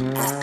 Yeah. Mm.